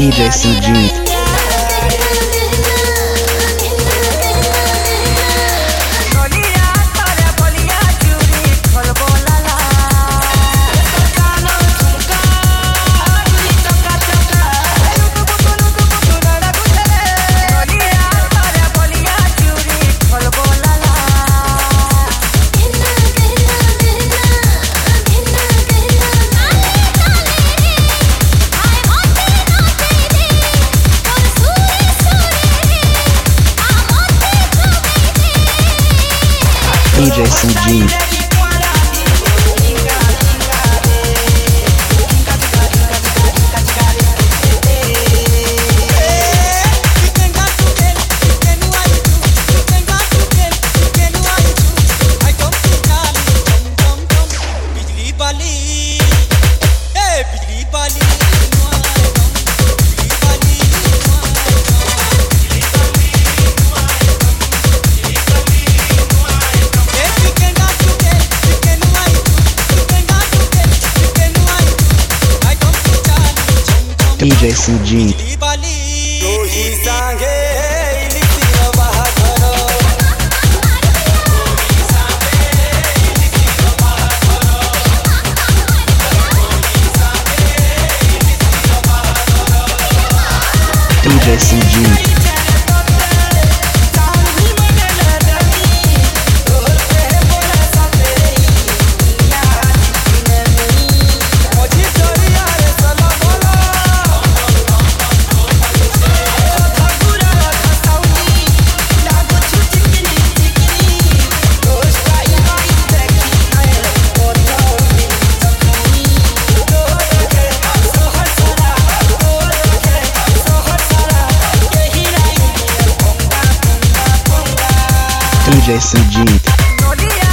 Trilha e seu DJ Sanjeev. DJ CG. DJ CG. Injeção de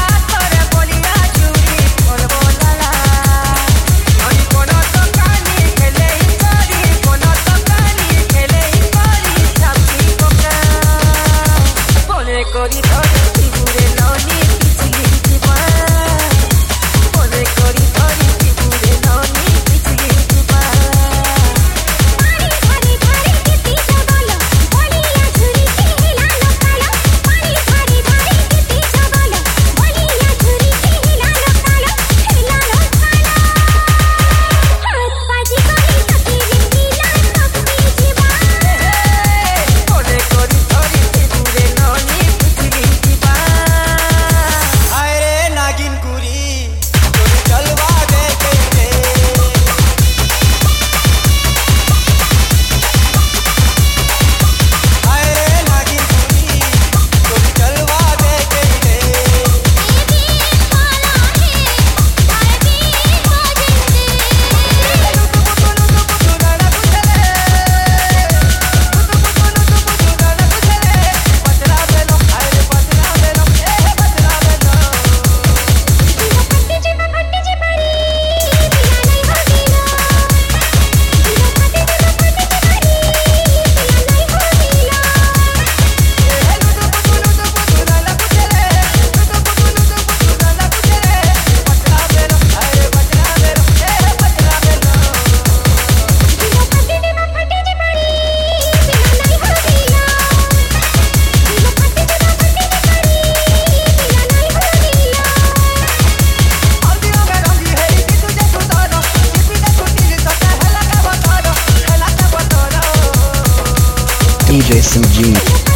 DJ Sim